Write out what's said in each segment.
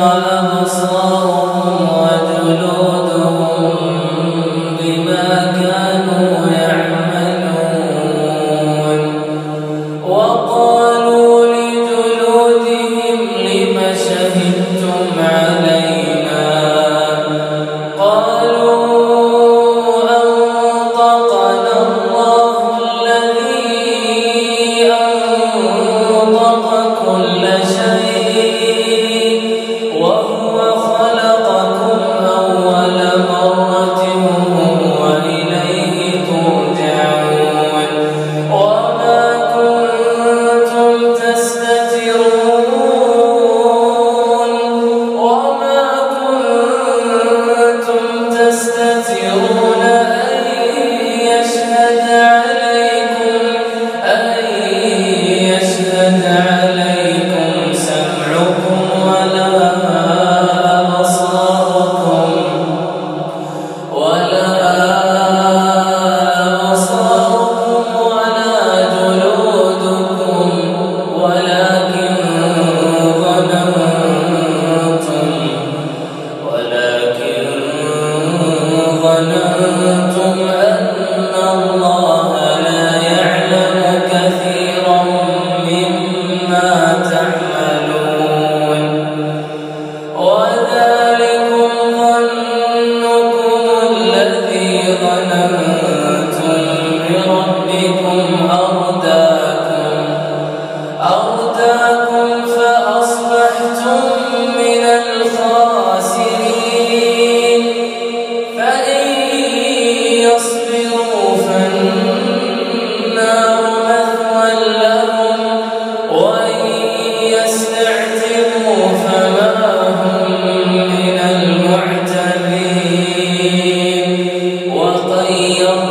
وأبصارهم وجلودهم وطيرنا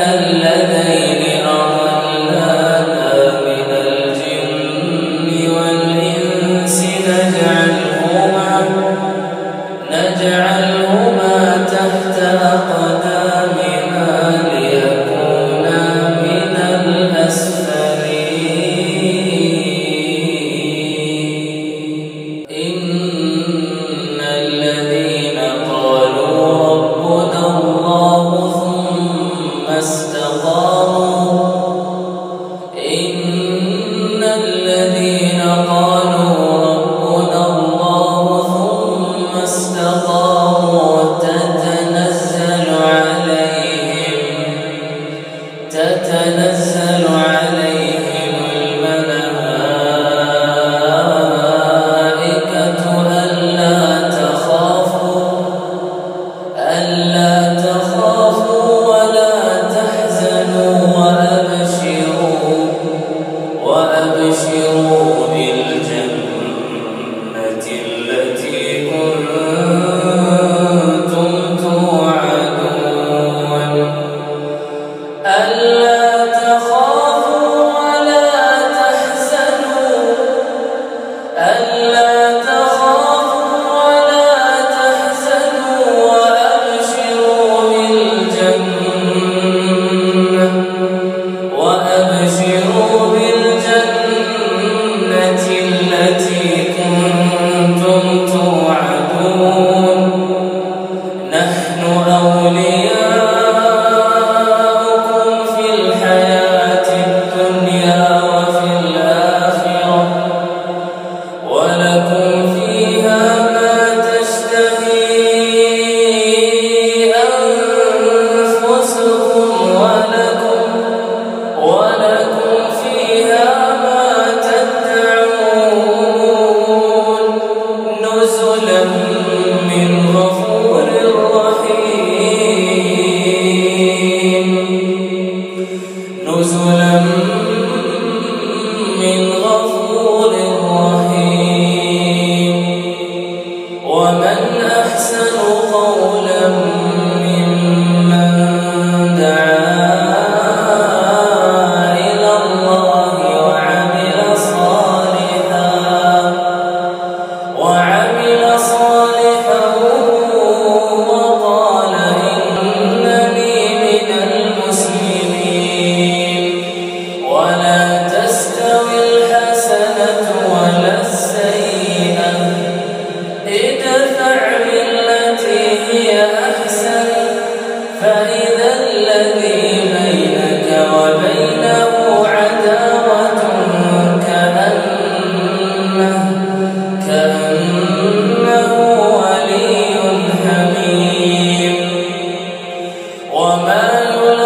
أَنَا تبصرون الرحيم. كنتم